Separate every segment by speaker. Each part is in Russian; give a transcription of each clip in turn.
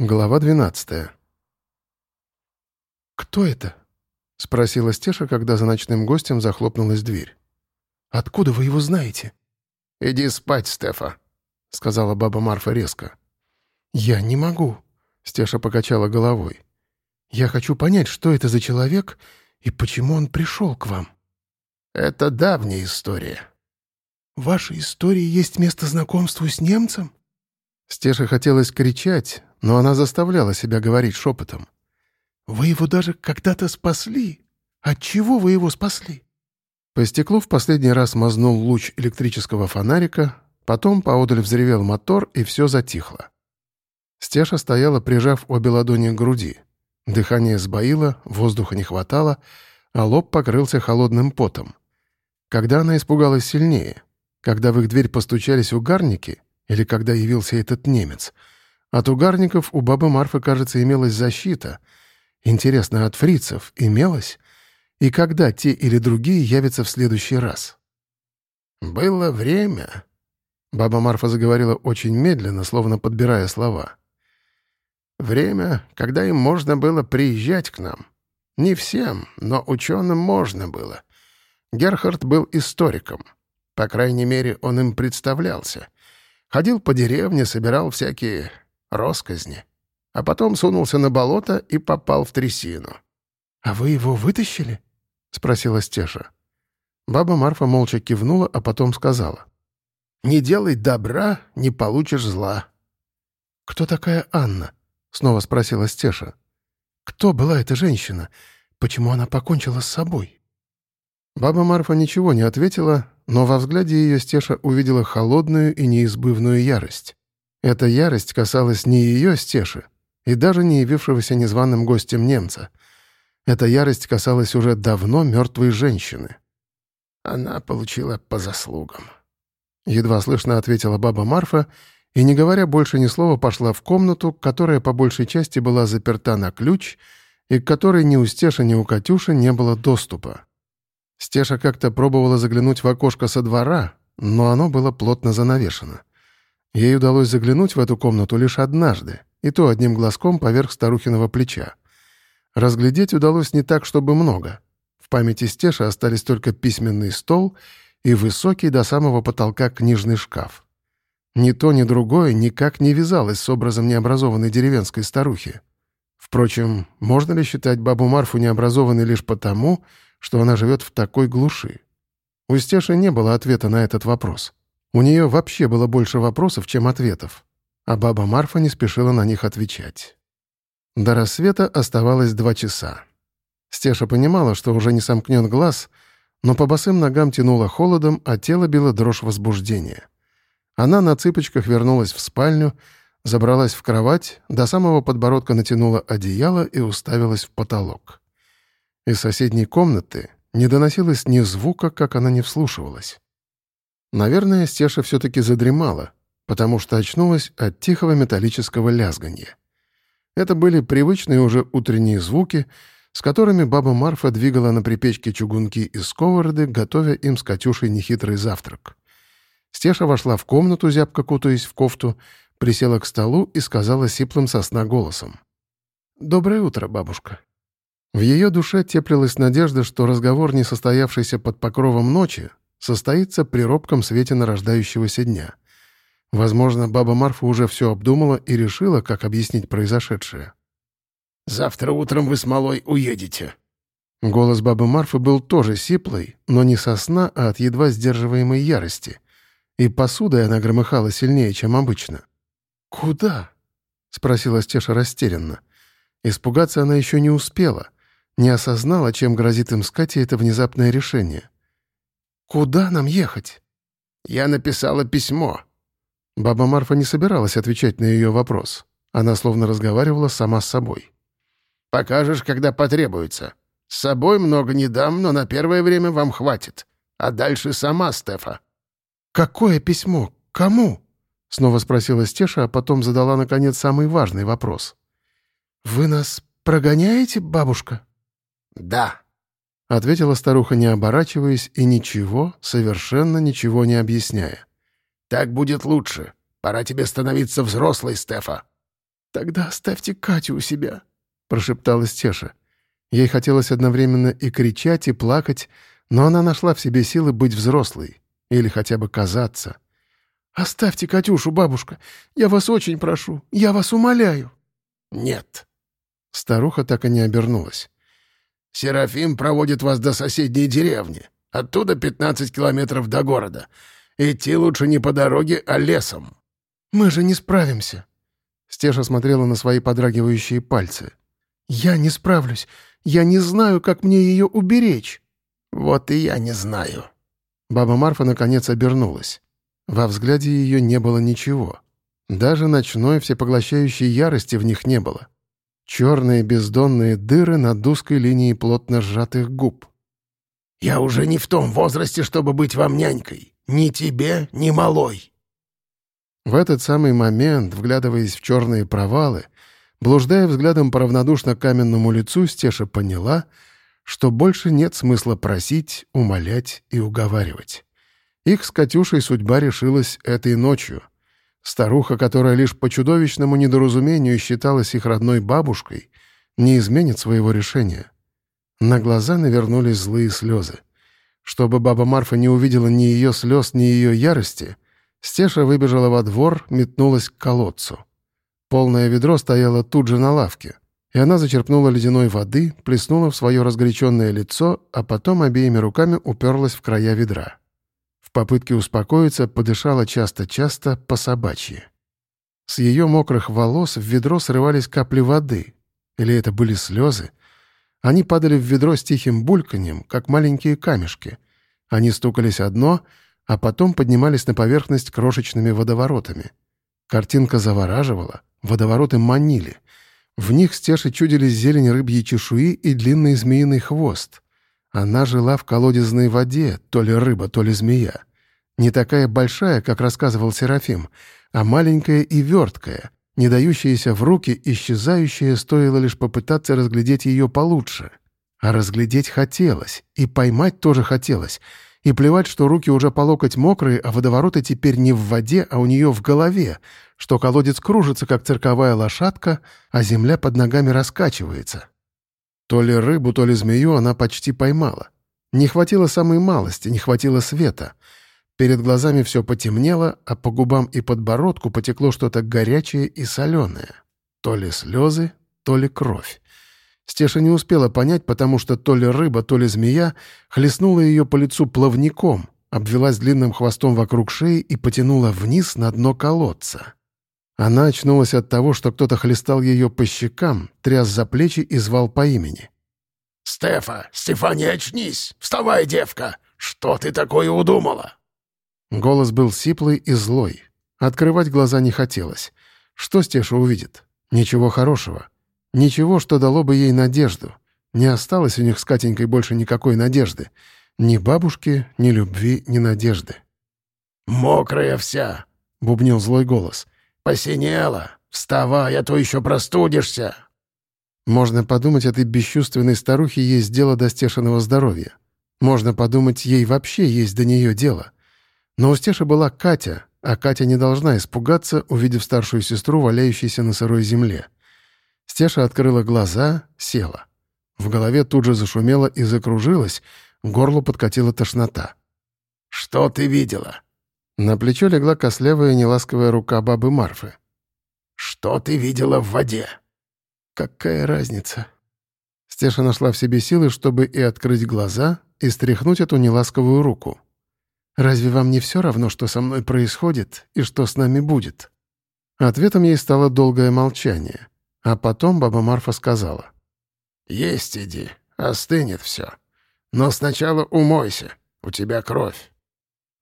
Speaker 1: Глава 12 «Кто это?» — спросила Стеша, когда за ночным гостем захлопнулась дверь. «Откуда вы его знаете?»
Speaker 2: «Иди спать, Стефа», — сказала баба Марфа резко.
Speaker 1: «Я не могу», — Стеша покачала головой. «Я хочу понять, что это за человек и почему он пришел к вам».
Speaker 2: «Это давняя история».
Speaker 1: «В вашей истории есть место знакомству с немцем?» Стеша хотелось кричать, но она заставляла себя говорить шепотом. «Вы его даже когда-то спасли? От чего вы его спасли?» По стеклу в последний раз мазнул луч электрического фонарика, потом поодаль взревел мотор, и все затихло. Стеша стояла, прижав обе ладони к груди. Дыхание сбоило, воздуха не хватало, а лоб покрылся холодным потом. Когда она испугалась сильнее? Когда в их дверь постучались угарники? Или когда явился этот немец — от угарников у бабы Марфы, кажется, имелась защита. Интересно, от фрицев имелась? И когда те или другие явятся в следующий раз?
Speaker 2: «Было время», —
Speaker 1: баба Марфа заговорила очень медленно, словно подбирая слова.
Speaker 2: «Время, когда им можно было приезжать к нам. Не всем, но ученым можно было. Герхард был историком. По крайней мере, он им представлялся. Ходил по деревне, собирал всякие росказни. А потом сунулся на болото и попал в трясину.
Speaker 1: «А вы его вытащили?» — спросила Стеша. Баба Марфа молча кивнула, а потом сказала.
Speaker 2: «Не делай добра, не получишь зла».
Speaker 1: «Кто такая Анна?» — снова спросила Стеша. «Кто была эта женщина? Почему она покончила с собой?» Баба Марфа ничего не ответила, но во взгляде ее Стеша увидела холодную и неизбывную ярость. Эта ярость касалась не ее стеши и даже не явившегося незваным гостем немца. Эта ярость касалась уже давно мертвой женщины.
Speaker 2: «Она получила по заслугам», —
Speaker 1: едва слышно ответила баба Марфа, и, не говоря больше ни слова, пошла в комнату, которая по большей части была заперта на ключ и к которой ни у Стеши, ни у Катюши не было доступа. Стеша как-то пробовала заглянуть в окошко со двора, но оно было плотно занавешено. Ей удалось заглянуть в эту комнату лишь однажды, и то одним глазком поверх старухиного плеча. Разглядеть удалось не так, чтобы много. В памяти Стеши остались только письменный стол и высокий до самого потолка книжный шкаф. Ни то, ни другое никак не вязалось с образом необразованной деревенской старухи. Впрочем, можно ли считать бабу Марфу необразованной лишь потому, что она живет в такой глуши? У Стеши не было ответа на этот вопрос. У нее вообще было больше вопросов, чем ответов, а баба Марфа не спешила на них отвечать. До рассвета оставалось два часа. Стеша понимала, что уже не сомкнет глаз, но по босым ногам тянуло холодом, а тело било дрожь возбуждения. Она на цыпочках вернулась в спальню, забралась в кровать, до самого подбородка натянула одеяло и уставилась в потолок. Из соседней комнаты не доносилось ни звука, как она не вслушивалась. Наверное, Стеша все-таки задремала, потому что очнулась от тихого металлического лязганья. Это были привычные уже утренние звуки, с которыми баба Марфа двигала на припечке чугунки из сковороды, готовя им с Катюшей нехитрый завтрак. Стеша вошла в комнату, зябко кутаясь в кофту, присела к столу и сказала сиплым сосна голосом. «Доброе утро, бабушка». В ее душе теплилась надежда, что разговор, не состоявшийся под покровом ночи, состоится при робком свете нарождающегося дня. Возможно, баба Марфа уже все обдумала и решила, как объяснить произошедшее.
Speaker 2: «Завтра утром вы с малой уедете».
Speaker 1: Голос бабы Марфы был тоже сиплый, но не со сна, а от едва сдерживаемой ярости. И посудой она громыхала сильнее, чем обычно. «Куда?» — спросила Стеша растерянно. Испугаться она еще не успела, не осознала, чем грозит им с Катей это внезапное решение. «Куда нам ехать?»
Speaker 2: «Я написала письмо».
Speaker 1: Баба Марфа не собиралась отвечать на ее вопрос. Она словно разговаривала сама с собой.
Speaker 2: «Покажешь, когда потребуется. С собой много не дам, но на первое время вам хватит. А дальше сама, Стефа».
Speaker 1: «Какое письмо? Кому?» — снова спросила Стеша, а потом задала, наконец, самый важный вопрос. «Вы нас прогоняете, бабушка?»
Speaker 2: «Да», —
Speaker 1: ответила старуха, не оборачиваясь и ничего, совершенно ничего не объясняя.
Speaker 2: «Так будет лучше. Пора тебе становиться взрослой, Стефа».
Speaker 1: «Тогда оставьте Катю у себя», — прошептала Стеша. Ей хотелось одновременно и кричать, и плакать, но она нашла в себе силы быть взрослой, или хотя бы казаться. «Оставьте Катюшу, бабушка. Я вас очень прошу. Я вас умоляю».
Speaker 2: «Нет».
Speaker 1: Старуха так и не обернулась.
Speaker 2: «Серафим проводит вас до соседней деревни. Оттуда 15 километров до города. Идти лучше не по дороге, а лесом».
Speaker 1: «Мы же не справимся». Стеша смотрела на свои подрагивающие пальцы. «Я не справлюсь. Я не знаю, как мне ее уберечь».
Speaker 2: «Вот и я не знаю».
Speaker 1: Баба Марфа наконец обернулась. Во взгляде ее не было ничего. Даже ночной всепоглощающей ярости в них не было. Черные бездонные дыры над узкой линией плотно сжатых губ.
Speaker 2: «Я уже не в том возрасте, чтобы быть вам нянькой. Ни тебе, ни малой».
Speaker 1: В этот самый момент, вглядываясь в черные провалы, блуждая взглядом по равнодушно каменному лицу, Стеша поняла, что больше нет смысла просить, умолять и уговаривать. Их с Катюшей судьба решилась этой ночью. Старуха, которая лишь по чудовищному недоразумению считалась их родной бабушкой, не изменит своего решения. На глаза навернулись злые слезы. Чтобы баба Марфа не увидела ни ее слез, ни ее ярости, Стеша выбежала во двор, метнулась к колодцу. Полное ведро стояло тут же на лавке, и она зачерпнула ледяной воды, плеснула в свое разгоряченное лицо, а потом обеими руками уперлась в края ведра. Попытке успокоиться подышала часто-часто по собачьи. С ее мокрых волос в ведро срывались капли воды. Или это были слезы? Они падали в ведро с тихим бульканьем, как маленькие камешки. Они стукались одно, а потом поднимались на поверхность крошечными водоворотами. Картинка завораживала, водовороты манили. В них стеши чудились зелень рыбьей чешуи и длинный змеиный хвост. Она жила в колодезной воде, то ли рыба, то ли змея. Не такая большая, как рассказывал Серафим, а маленькая и верткая, не дающаяся в руки, исчезающая, стоило лишь попытаться разглядеть ее получше. А разглядеть хотелось, и поймать тоже хотелось, и плевать, что руки уже по локоть мокрые, а водовороты теперь не в воде, а у нее в голове, что колодец кружится, как цирковая лошадка, а земля под ногами раскачивается. То ли рыбу, то ли змею она почти поймала. Не хватило самой малости, не хватило света. Перед глазами все потемнело, а по губам и подбородку потекло что-то горячее и соленое. То ли слезы, то ли кровь. Стеша не успела понять, потому что то ли рыба, то ли змея хлестнула ее по лицу плавником, обвелась длинным хвостом вокруг шеи и потянула вниз на дно колодца. Она очнулась от того, что кто-то хлестал ее по щекам, тряс за плечи и звал по имени.
Speaker 2: «Стефа! Стефания, очнись! Вставай, девка! Что ты такое удумала?»
Speaker 1: Голос был сиплый и злой. Открывать глаза не хотелось. Что Стеша увидит? Ничего хорошего. Ничего, что дало бы ей надежду. Не осталось у них с Катенькой больше никакой надежды. Ни бабушки, ни любви, ни надежды.
Speaker 2: «Мокрая вся!» — бубнил злой голос — «Посинела! Вставай, а то еще простудишься!»
Speaker 1: Можно подумать, этой бесчувственной старухе есть дело до стешиного здоровья. Можно подумать, ей вообще есть до нее дело. Но у Стеши была Катя, а Катя не должна испугаться, увидев старшую сестру, валяющейся на сырой земле. Стеша открыла глаза, села. В голове тут же зашумело и закружилось, к горлу подкатила тошнота.
Speaker 2: «Что ты видела?»
Speaker 1: На плечо легла кослявая неласковая рука бабы Марфы.
Speaker 2: «Что ты видела в воде?»
Speaker 1: «Какая разница?» Стеша нашла в себе силы, чтобы и открыть глаза, и стряхнуть эту неласковую руку. «Разве вам не все равно, что со мной происходит и что с нами будет?» Ответом ей стало долгое молчание. А потом баба Марфа сказала.
Speaker 2: «Есть иди, остынет все. Но сначала умойся, у тебя кровь».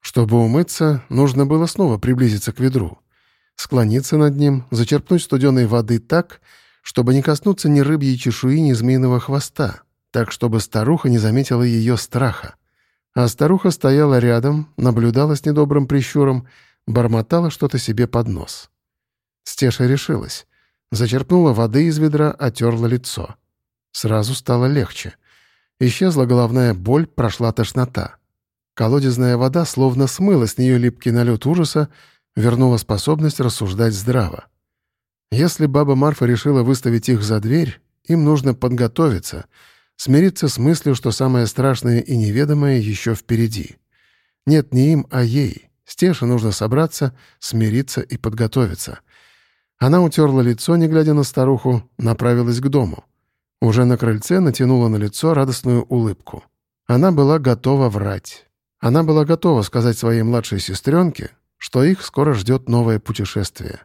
Speaker 1: Чтобы умыться, нужно было снова приблизиться к ведру, склониться над ним, зачерпнуть студеной воды так, чтобы не коснуться ни рыбьей чешуи, ни змеиного хвоста, так, чтобы старуха не заметила ее страха. А старуха стояла рядом, наблюдала с недобрым прищуром, бормотала что-то себе под нос. Стеша решилась. Зачерпнула воды из ведра, отерла лицо. Сразу стало легче. Исчезла головная боль, прошла тошнота. Колодезная вода словно смыла с нее липкий налет ужаса, вернула способность рассуждать здраво. Если баба Марфа решила выставить их за дверь, им нужно подготовиться, смириться с мыслью, что самое страшное и неведомое еще впереди. Нет, не им, а ей. Стеше нужно собраться, смириться и подготовиться. Она утерла лицо, не глядя на старуху, направилась к дому. Уже на крыльце натянула на лицо радостную улыбку. Она была готова врать. Она была готова сказать своей младшей сестренке, что их скоро ждет новое путешествие.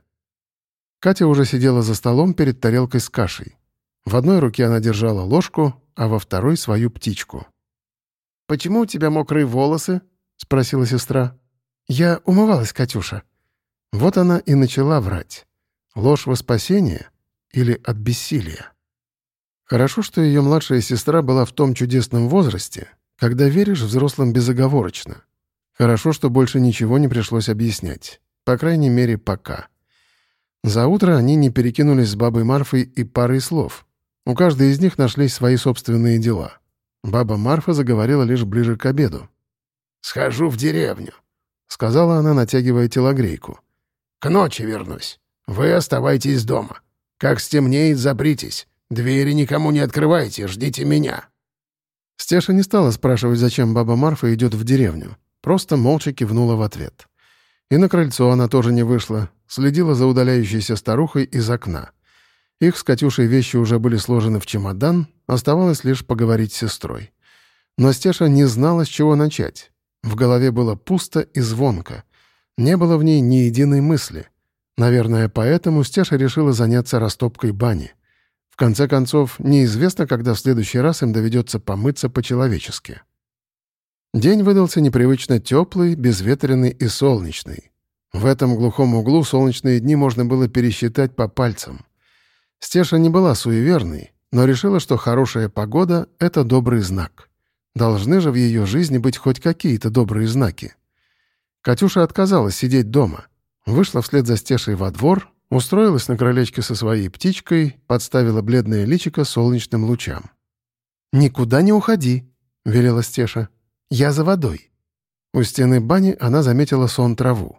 Speaker 1: Катя уже сидела за столом перед тарелкой с кашей. В одной руке она держала ложку, а во второй — свою птичку. «Почему у тебя мокрые волосы?» — спросила сестра. «Я умывалась, Катюша». Вот она и начала врать. Ложь во спасение или от бессилия? Хорошо, что ее младшая сестра была в том чудесном возрасте, когда веришь взрослым безоговорочно. Хорошо, что больше ничего не пришлось объяснять. По крайней мере, пока. За утро они не перекинулись с бабой Марфой и парой слов. У каждой из них нашлись свои собственные дела. Баба Марфа заговорила лишь ближе к обеду.
Speaker 2: «Схожу в деревню», —
Speaker 1: сказала она, натягивая телогрейку.
Speaker 2: «К ночи вернусь. Вы оставайтесь дома. Как стемнеет, запритесь. Двери никому не открывайте, ждите меня».
Speaker 1: Стеша не стала спрашивать, зачем баба Марфа идет в деревню. Просто молча кивнула в ответ. И на крыльцо она тоже не вышла, следила за удаляющейся старухой из окна. Их с Катюшей вещи уже были сложены в чемодан, оставалось лишь поговорить с сестрой. Но Стеша не знала, с чего начать. В голове было пусто и звонко. Не было в ней ни единой мысли. Наверное, поэтому Стеша решила заняться растопкой бани. В конце концов, неизвестно, когда в следующий раз им доведется помыться по-человечески. День выдался непривычно теплый, безветренный и солнечный. В этом глухом углу солнечные дни можно было пересчитать по пальцам. Стеша не была суеверной, но решила, что хорошая погода — это добрый знак. Должны же в ее жизни быть хоть какие-то добрые знаки. Катюша отказалась сидеть дома. Вышла вслед за Стешей во двор, устроилась на крылечке со своей птичкой, подставила бледное личико солнечным лучам. «Никуда не уходи», — велела Стеша. «Я за водой». У стены бани она заметила сон траву.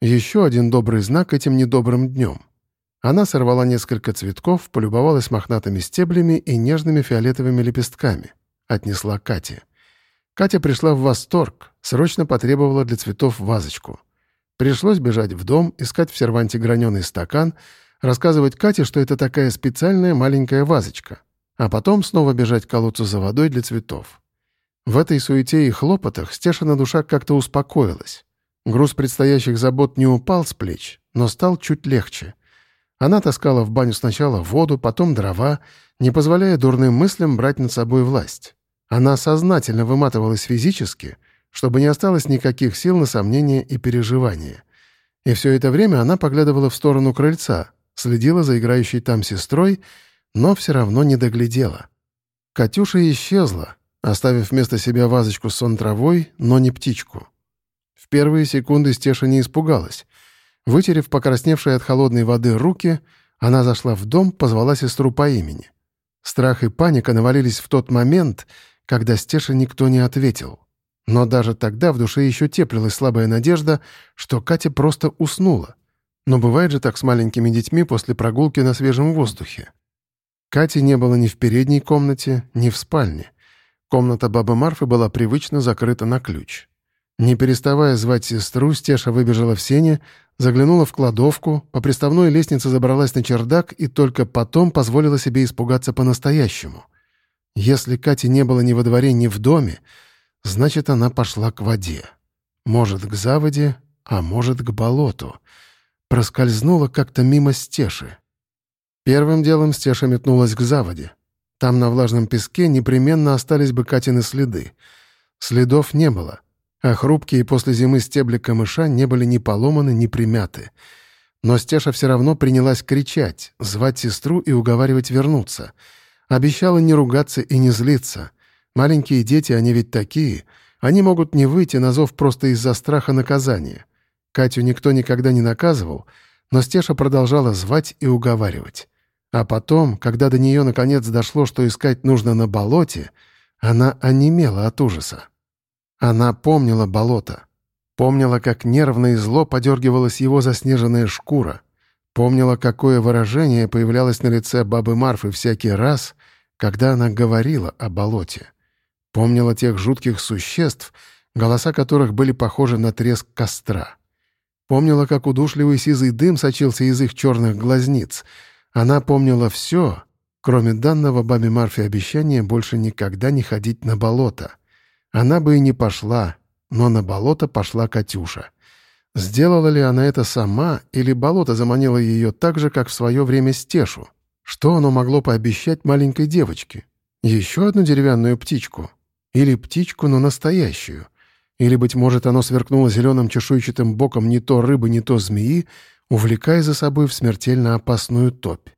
Speaker 1: Еще один добрый знак этим недобрым днем. Она сорвала несколько цветков, полюбовалась мохнатыми стеблями и нежными фиолетовыми лепестками. Отнесла Кате. Катя пришла в восторг, срочно потребовала для цветов вазочку — Пришлось бежать в дом, искать в серванте граненый стакан, рассказывать Кате, что это такая специальная маленькая вазочка, а потом снова бежать к колодцу за водой для цветов. В этой суете и хлопотах Стешина душа как-то успокоилась. Груз предстоящих забот не упал с плеч, но стал чуть легче. Она таскала в баню сначала воду, потом дрова, не позволяя дурным мыслям брать над собой власть. Она сознательно выматывалась физически — чтобы не осталось никаких сил на сомнения и переживания. И все это время она поглядывала в сторону крыльца, следила за играющей там сестрой, но все равно не доглядела. Катюша исчезла, оставив вместо себя вазочку с сон травой, но не птичку. В первые секунды Стеша не испугалась. Вытерев покрасневшие от холодной воды руки, она зашла в дом, позвала сестру по имени. Страх и паника навалились в тот момент, когда Стеша никто не ответил. Но даже тогда в душе еще теплилась слабая надежда, что Катя просто уснула. Но бывает же так с маленькими детьми после прогулки на свежем воздухе. Кати не было ни в передней комнате, ни в спальне. Комната бабы Марфы была привычно закрыта на ключ. Не переставая звать сестру, Стеша выбежала в сене, заглянула в кладовку, по приставной лестнице забралась на чердак и только потом позволила себе испугаться по-настоящему. Если Кати не было ни во дворе, ни в доме, Значит, она пошла к воде. Может, к заводе, а может, к болоту. Проскользнула как-то мимо стеши. Первым делом стеша метнулась к заводе. Там на влажном песке непременно остались бы Катины следы. Следов не было, а хрупкие после зимы стебли камыша не были ни поломаны, ни примяты. Но Стеша все равно принялась кричать, звать сестру и уговаривать вернуться. Обещала не ругаться и не злиться — Маленькие дети, они ведь такие. Они могут не выйти на зов просто из-за страха наказания. Катю никто никогда не наказывал, но Стеша продолжала звать и уговаривать. А потом, когда до нее наконец дошло, что искать нужно на болоте, она онемела от ужаса. Она помнила болото. Помнила, как нервно и зло подергивалась его заснеженная шкура. Помнила, какое выражение появлялось на лице бабы Марфы всякий раз, когда она говорила о болоте. Помнила тех жутких существ, голоса которых были похожи на треск костра. Помнила, как удушливый сизый дым сочился из их черных глазниц. Она помнила все, кроме данного бабе Марфе обещания больше никогда не ходить на болото. Она бы и не пошла, но на болото пошла Катюша. Сделала ли она это сама, или болото заманило ее так же, как в свое время Стешу? Что оно могло пообещать маленькой девочке? Еще одну деревянную птичку? Или птичку, но настоящую? Или, быть может, оно сверкнуло зеленым чешуйчатым боком не то рыбы, не то змеи, увлекая за собой в смертельно опасную топь?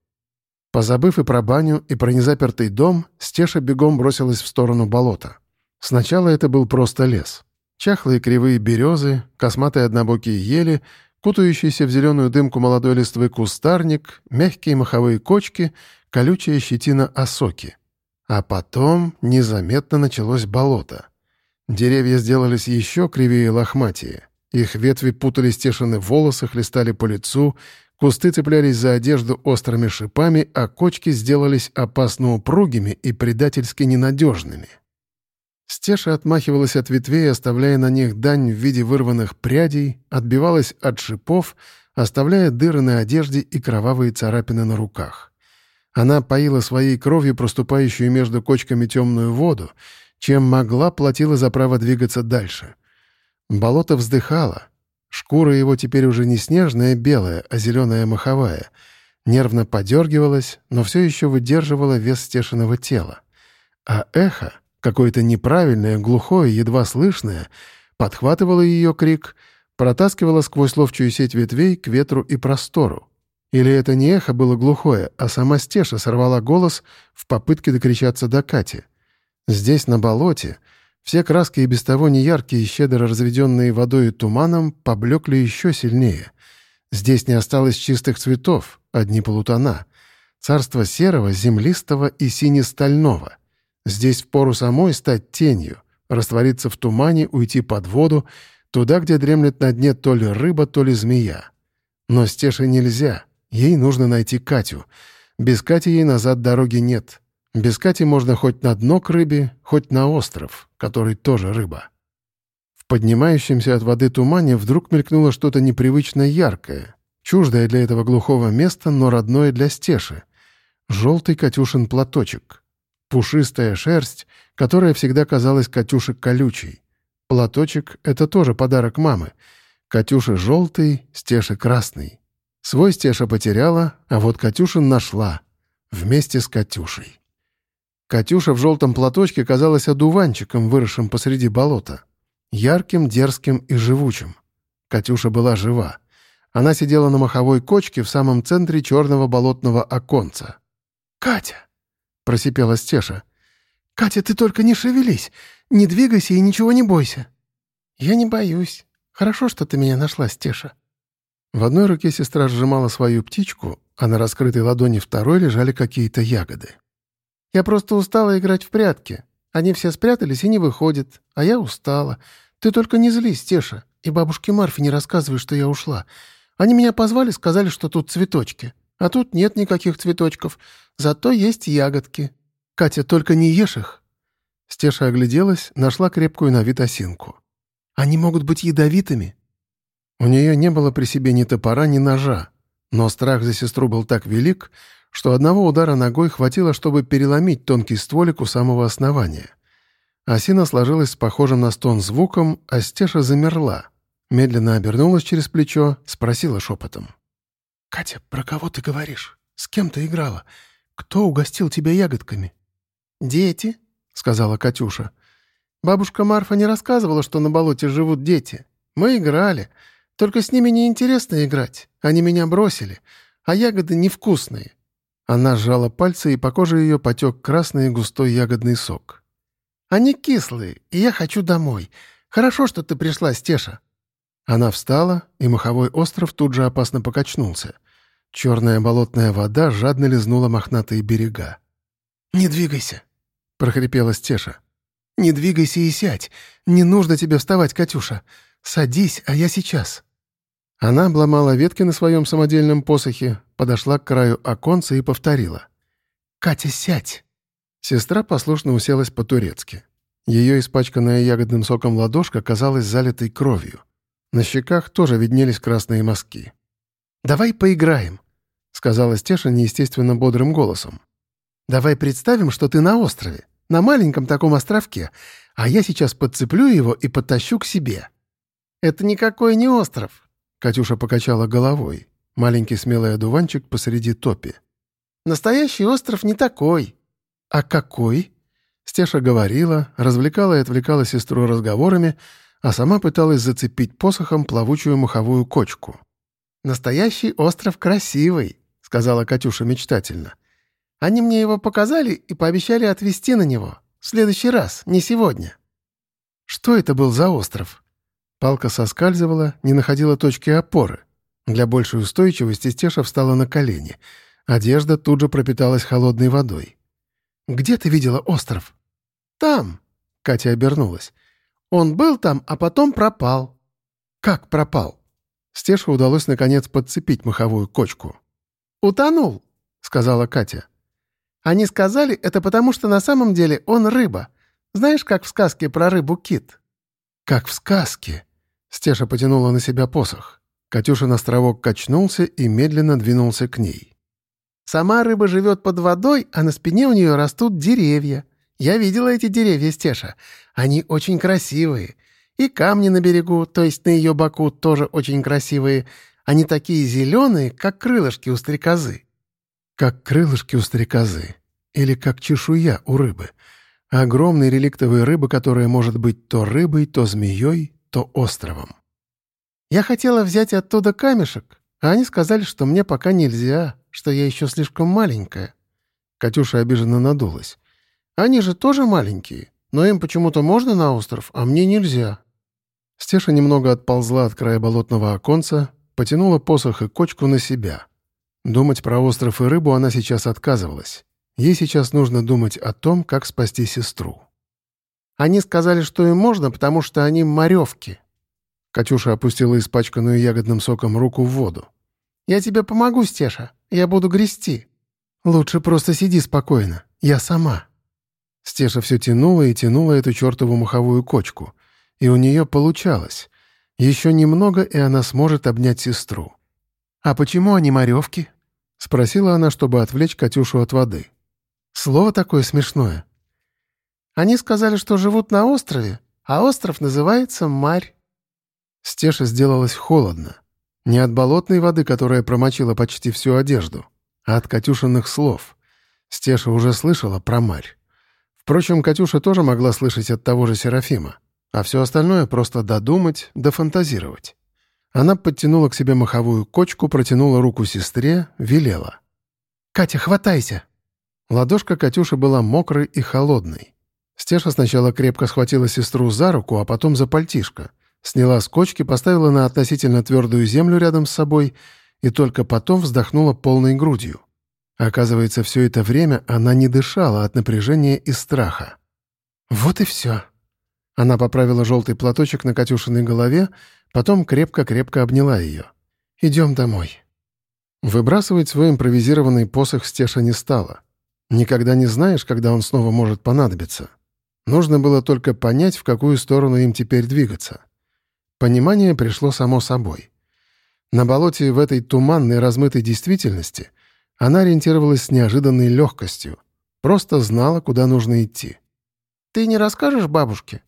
Speaker 1: Позабыв и про баню, и про незапертый дом, Стеша бегом бросилась в сторону болота. Сначала это был просто лес. Чахлые кривые березы, косматые однобокие ели, кутающийся в зеленую дымку молодой листвы кустарник, мягкие маховые кочки, колючая щетина осоки. А потом незаметно началось болото. Деревья сделались еще кривее и лохматее. Их ветви путали стешины волосы, хлестали по лицу, кусты цеплялись за одежду острыми шипами, а кочки сделались опасно упругими и предательски ненадежными. Стеша отмахивалась от ветвей, оставляя на них дань в виде вырванных прядей, отбивалась от шипов, оставляя дыры на одежде и кровавые царапины на руках. Она поила своей кровью проступающую между кочками темную воду, чем могла платила за право двигаться дальше. Болото вздыхало. Шкура его теперь уже не снежная белая, а зеленая маховая. Нервно подергивалась, но все еще выдерживала вес стешиного тела. А эхо — какое-то неправильное, глухое, едва слышное, подхватывало ее крик, протаскивало сквозь ловчую сеть ветвей к ветру и простору. Или это не эхо было глухое, а сама Стеша сорвала голос в попытке докричаться до Кати. Здесь, на болоте, все краски и без того неяркие, щедро разведенные водой и туманом, поблекли еще сильнее. Здесь не осталось чистых цветов, одни полутона. Царство серого, землистого и сине-стального — Здесь впору самой стать тенью, раствориться в тумане, уйти под воду, туда, где дремлет на дне то ли рыба, то ли змея. Но Стеше нельзя. Ей нужно найти Катю. Без Кати ей назад дороги нет. Без Кати можно хоть на дно к рыбе, хоть на остров, который тоже рыба. В поднимающемся от воды тумане вдруг мелькнуло что-то непривычно яркое, чуждое для этого глухого места, но родное для Стеши. Желтый Катюшин платочек — Пушистая шерсть, которая всегда казалась Катюше колючей. Платочек — это тоже подарок мамы. Катюша желтый, Стеша красный. Свой Стеша потеряла, а вот Катюшин нашла. Вместе с Катюшей. Катюша в желтом платочке казалась одуванчиком, выросшим посреди болота. Ярким, дерзким и живучим. Катюша была жива. Она сидела на маховой кочке в самом центре черного болотного оконца. «Катя!» — просипела Стеша. «Катя, ты только не шевелись, не двигайся и ничего не бойся». «Я не боюсь. Хорошо, что ты меня нашла, Стеша». В одной руке сестра сжимала свою птичку, а на раскрытой ладони второй лежали какие-то ягоды. «Я просто устала играть в прятки. Они все спрятались и не выходят, а я устала. Ты только не злись, Стеша, и бабушке Марфе не рассказывай, что я ушла. Они меня позвали, сказали, что тут цветочки. А тут нет никаких цветочков, зато есть ягодки. Катя, только не ешь их». Стеша огляделась, нашла крепкую на вид осинку. «Они могут быть ядовитыми». У нее не было при себе ни топора, ни ножа, но страх за сестру был так велик, что одного удара ногой хватило, чтобы переломить тонкий стволик у самого основания. Осина сложилась с похожим на стон звуком, а Стеша замерла. Медленно обернулась через плечо, спросила шепотом. «Катя, про кого ты говоришь? С кем ты играла? Кто угостил тебя ягодками?» «Дети», — сказала Катюша. «Бабушка Марфа не рассказывала, что на болоте живут дети. Мы играли. Только с ними неинтересно играть. Они меня бросили. А ягоды невкусные». Она сжала пальцы, и по коже ее потек красный густой ягодный сок. «Они кислые, и я хочу домой. Хорошо, что ты пришла, Стеша». Она встала, и маховой остров тут же опасно покачнулся. Черная болотная вода жадно лизнула мохнатые берега. «Не двигайся!» — прохрипела Стеша. «Не двигайся и сядь. Не нужно тебе вставать, Катюша. Садись, а я сейчас». Она обломала ветки на своем самодельном посохе, подошла к краю оконца и повторила. «Катя, сядь!» Сестра послушно уселась по-турецки. Ее испачканная ягодным соком ладошка казалась залитой кровью. На щеках тоже виднелись красные мазки. «Давай поиграем», — сказала Стеша неестественно бодрым голосом. «Давай представим, что ты на острове, на маленьком таком островке, а я сейчас подцеплю его и подтащу к себе». «Это никакой не остров», — Катюша покачала головой. Маленький смелый одуванчик посреди топи. «Настоящий остров не такой». «А какой?» Стеша говорила, развлекала и отвлекала сестру разговорами, а сама пыталась зацепить посохом плавучую маховую кочку. «Настоящий остров красивый», — сказала Катюша мечтательно. «Они мне его показали и пообещали отвезти на него. В следующий раз, не сегодня». «Что это был за остров?» Палка соскальзывала, не находила точки опоры. Для большей устойчивости Стеша встала на колени. Одежда тут же пропиталась холодной водой. «Где ты видела остров?» «Там», — Катя обернулась. «Он был там, а потом пропал». «Как пропал?» Стеше удалось, наконец, подцепить маховую кочку. «Утонул», — сказала Катя. «Они сказали, это потому, что на самом деле он рыба. Знаешь, как в сказке про рыбу кит?» «Как в сказке», — Стеша потянула на себя посох. Катюшин островок качнулся и медленно двинулся к ней. Сама рыба живет под водой, а на спине у нее растут деревья. Я видела эти деревья, Стеша. Они очень красивые. И камни на берегу, то есть на ее боку, тоже очень красивые. Они такие зеленые, как крылышки у стрекозы». «Как крылышки у стрекозы. Или как чешуя у рыбы. Огромной реликтовой рыбы, которая может быть то рыбой, то змеей, то островом». «Я хотела взять оттуда камешек, а они сказали, что мне пока нельзя, что я еще слишком маленькая». Катюша обиженно надулась. «Они же тоже маленькие, но им почему-то можно на остров, а мне нельзя». Стеша немного отползла от края болотного оконца, потянула посох и кочку на себя. Думать про остров и рыбу она сейчас отказывалась. Ей сейчас нужно думать о том, как спасти сестру. «Они сказали, что им можно, потому что они моревки». Катюша опустила испачканную ягодным соком руку в воду. «Я тебе помогу, Стеша. Я буду грести». «Лучше просто сиди спокойно. Я сама». Стеша все тянула и тянула эту чертову маховую кочку. И у нее получалось. Еще немного, и она сможет обнять сестру. «А почему они моревки?» — спросила она, чтобы отвлечь Катюшу от воды. «Слово такое смешное». «Они сказали, что живут на острове, а остров называется Марь». Стеша сделалось холодно. Не от болотной воды, которая промочила почти всю одежду, а от Катюшиных слов. Стеша уже слышала про Марь. Впрочем, Катюша тоже могла слышать от того же Серафима, а все остальное просто додумать, дофантазировать. Она подтянула к себе маховую кочку, протянула руку сестре, велела. «Катя, хватайся!» Ладошка Катюши была мокрой и холодной. Стеша сначала крепко схватила сестру за руку, а потом за пальтишко — Сняла с кочки, поставила на относительно твердую землю рядом с собой и только потом вздохнула полной грудью. Оказывается, все это время она не дышала от напряжения и страха. «Вот и все». Она поправила желтый платочек на Катюшиной голове, потом крепко-крепко обняла ее. «Идем домой». Выбрасывать свой импровизированный посох Стеша не стала. Никогда не знаешь, когда он снова может понадобиться. Нужно было только понять, в какую сторону им теперь двигаться. Понимание пришло само собой. На болоте в этой туманной размытой действительности она ориентировалась с неожиданной легкостью, просто знала, куда нужно идти. «Ты не расскажешь бабушке?»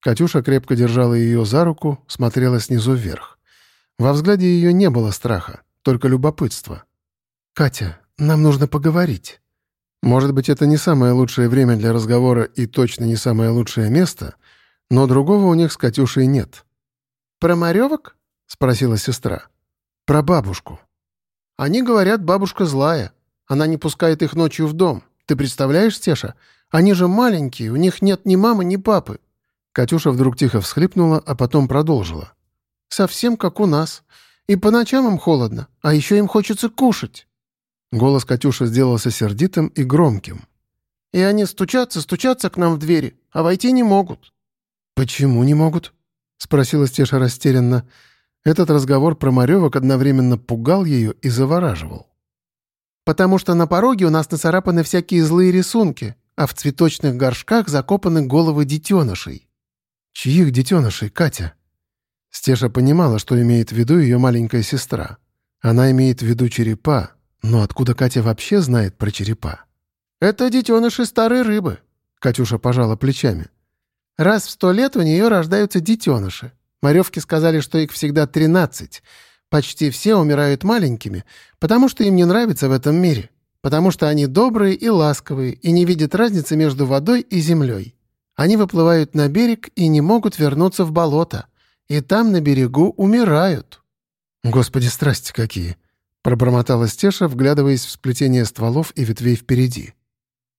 Speaker 1: Катюша крепко держала ее за руку, смотрела снизу вверх. Во взгляде ее не было страха, только любопытство. «Катя, нам нужно поговорить». Может быть, это не самое лучшее время для разговора и точно не самое лучшее место, но другого у них с Катюшей нет. «Про Маревок?» — спросила сестра. «Про бабушку». «Они говорят, бабушка злая. Она не пускает их ночью в дом. Ты представляешь, Стеша? Они же маленькие, у них нет ни мамы, ни папы». Катюша вдруг тихо всхлипнула, а потом продолжила. «Совсем как у нас. И по ночам им холодно, а еще им хочется кушать». Голос Катюши сделался сердитым и громким. «И они стучатся, стучатся к нам в двери, а войти не могут». «Почему не могут?» — спросила Стеша растерянно. Этот разговор про Маревок одновременно пугал ее и завораживал.
Speaker 3: «Потому что на пороге у нас нацарапаны всякие злые рисунки, а в цветочных горшках закопаны головы детенышей».
Speaker 1: «Чьих детенышей, Катя?» Стеша понимала, что имеет в виду ее маленькая сестра. Она имеет в виду черепа, но откуда Катя вообще знает про черепа?
Speaker 3: «Это детеныши старой рыбы», — Катюша пожала плечами. «Раз в сто лет у нее рождаются детеныши. Маревки сказали, что их всегда тринадцать. Почти все умирают маленькими, потому что им не нравится в этом мире, потому что они добрые и ласковые и не видят разницы между водой и землей. Они выплывают на берег и не могут вернуться в болото, и там на берегу умирают».
Speaker 1: «Господи, страсти какие!» — пробормотала Стеша, вглядываясь в сплетение стволов и ветвей впереди.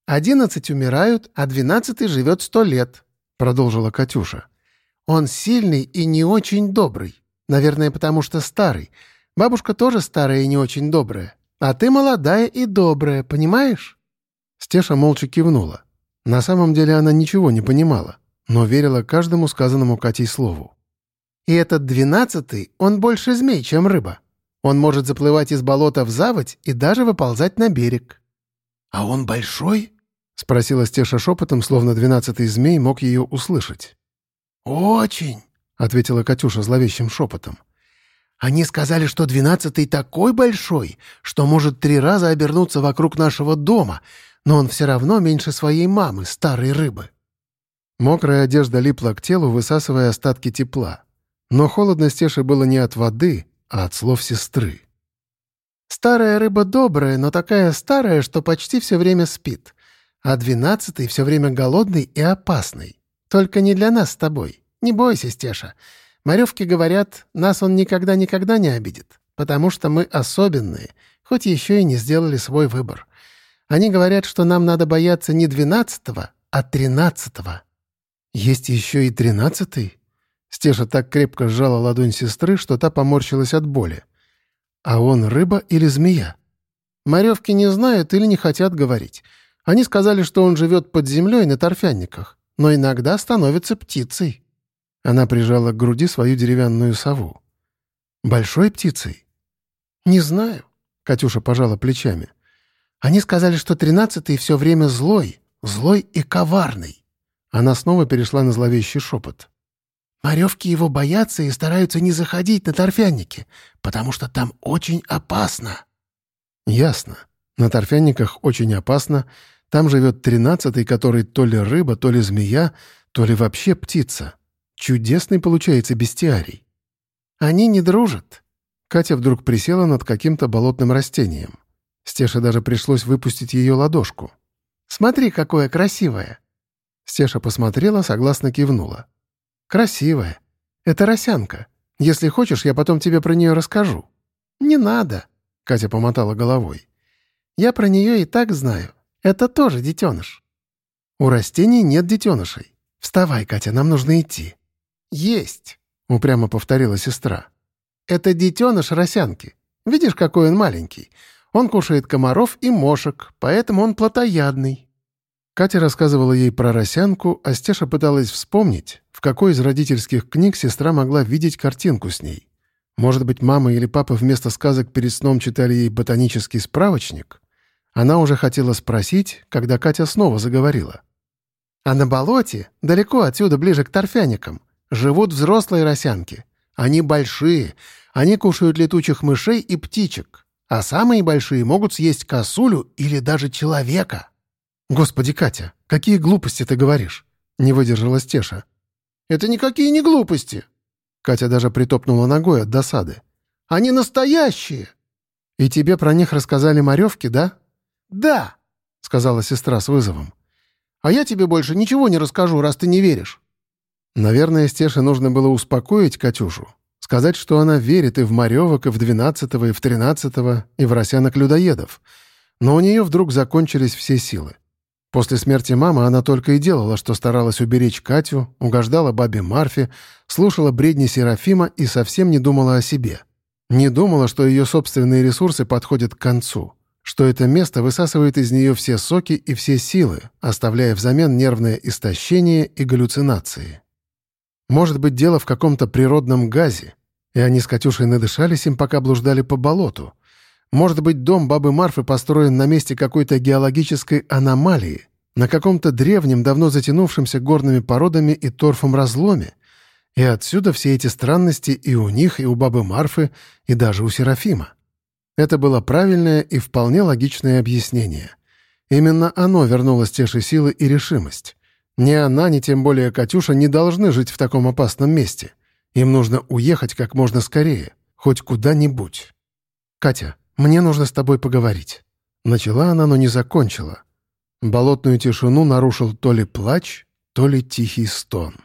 Speaker 3: «Одиннадцать умирают, а двенадцатый живет сто лет», — продолжила Катюша. Он сильный и не очень добрый. Наверное, потому что старый. Бабушка тоже старая и не очень добрая. А ты молодая и добрая, понимаешь?»
Speaker 1: Стеша молча кивнула. На самом деле она ничего не понимала, но верила каждому сказанному Катей слову.
Speaker 3: «И этот двенадцатый, он больше змей, чем рыба. Он может заплывать из болота в заводь и даже выползать на берег».
Speaker 2: «А он большой?»
Speaker 1: — спросила Стеша шепотом, словно двенадцатый змей мог ее услышать.
Speaker 2: «Очень», — ответила Катюша зловещим шепотом.
Speaker 3: «Они сказали, что двенадцатый такой большой, что может три раза обернуться вокруг нашего дома, но он все равно меньше своей мамы, старой рыбы».
Speaker 1: Мокрая одежда липла к телу, высасывая остатки тепла. Но холодно Стеше было не от воды, а от слов сестры.
Speaker 3: «Старая рыба добрая, но такая старая, что почти все время спит, а двенадцатый все время голодный и опасный. Только не для нас с тобой. Не бойся, Стеша. Маревки говорят, нас он никогда-никогда не обидит, потому что мы особенные, хоть еще и не сделали свой выбор. Они говорят, что нам надо бояться не двенадцатого, а тринадцатого.
Speaker 1: Есть еще и тринадцатый? Стеша так крепко сжала ладонь сестры, что та поморщилась от боли. А он рыба или змея?
Speaker 3: Маревки не знают или не хотят говорить. Они сказали, что он живет под землей на торфянниках но иногда становится птицей».
Speaker 1: Она прижала к груди свою деревянную сову. «Большой птицей?»
Speaker 3: «Не знаю», — Катюша пожала плечами. «Они сказали, что тринадцатый все время злой, злой и коварный».
Speaker 1: Она снова перешла на зловещий шепот.
Speaker 3: «Маревки его боятся и стараются не заходить на торфяники, потому что там очень опасно».
Speaker 1: «Ясно. На торфянниках очень опасно, там живет тринадцатый, который то ли рыба, то ли змея, то ли вообще птица. Чудесный получается бестиарий.
Speaker 3: Они не дружат.
Speaker 1: Катя вдруг присела над каким-то болотным растением. Стеше даже пришлось выпустить ее ладошку.
Speaker 3: «Смотри, какое красивое!»
Speaker 1: Стеша посмотрела, согласно кивнула. «Красивая. Это росянка. Если хочешь, я потом тебе про нее расскажу».
Speaker 3: «Не надо», — Катя помотала головой. «Я про нее и так знаю. Это тоже детеныш».
Speaker 1: «У растений нет детенышей. Вставай, Катя, нам нужно идти».
Speaker 3: «Есть», —
Speaker 1: упрямо повторила сестра.
Speaker 3: «Это детеныш росянки. Видишь, какой он маленький? Он кушает комаров и мошек, поэтому он плотоядный».
Speaker 1: Катя рассказывала ей про росянку, а Стеша пыталась вспомнить, в какой из родительских книг сестра могла видеть картинку с ней. Может быть, мама или папа вместо сказок перед сном читали ей ботанический справочник? Она уже хотела спросить, когда Катя снова заговорила.
Speaker 3: «А на болоте, далеко отсюда, ближе к торфяникам, живут взрослые росянки. Они большие, они кушают летучих мышей и птичек, а самые большие могут съесть косулю или даже человека».
Speaker 1: «Господи, Катя, какие глупости ты говоришь?» — не выдержала Стеша.
Speaker 3: «Это никакие не глупости!»
Speaker 1: Катя даже притопнула ногой от досады.
Speaker 3: «Они настоящие!»
Speaker 1: «И тебе про них рассказали Маревки, да?»
Speaker 3: «Да», — сказала сестра с вызовом. «А я тебе больше ничего не расскажу, раз ты не веришь».
Speaker 1: Наверное, Стеше нужно было успокоить Катюшу, сказать, что она верит и в Маревок, и в двенадцатого, и в тринадцатого, и в росянок-людоедов. Но у нее вдруг закончились все силы. После смерти мамы она только и делала, что старалась уберечь Катю, угождала бабе Марфе, слушала бредни Серафима и совсем не думала о себе. Не думала, что ее собственные ресурсы подходят к концу что это место высасывает из нее все соки и все силы, оставляя взамен нервное истощение и галлюцинации. Может быть, дело в каком-то природном газе, И они с Катюшей надышались им, пока блуждали по болоту. Может быть, дом бабы Марфы построен на месте какой-то геологической аномалии, на каком-то древнем, давно затянувшемся горными породами и торфом разломе. И отсюда все эти странности и у них, и у бабы Марфы, и даже у Серафима. Это было правильное и вполне логичное объяснение. Именно оно вернуло Стеше силы и решимость. Ни она, ни тем более Катюша не должны жить в таком опасном месте. Им нужно уехать как можно скорее, хоть куда-нибудь. «Катя, мне нужно с тобой поговорить». Начала она, но не закончила. Болотную тишину нарушил то ли плач, то ли тихий стон.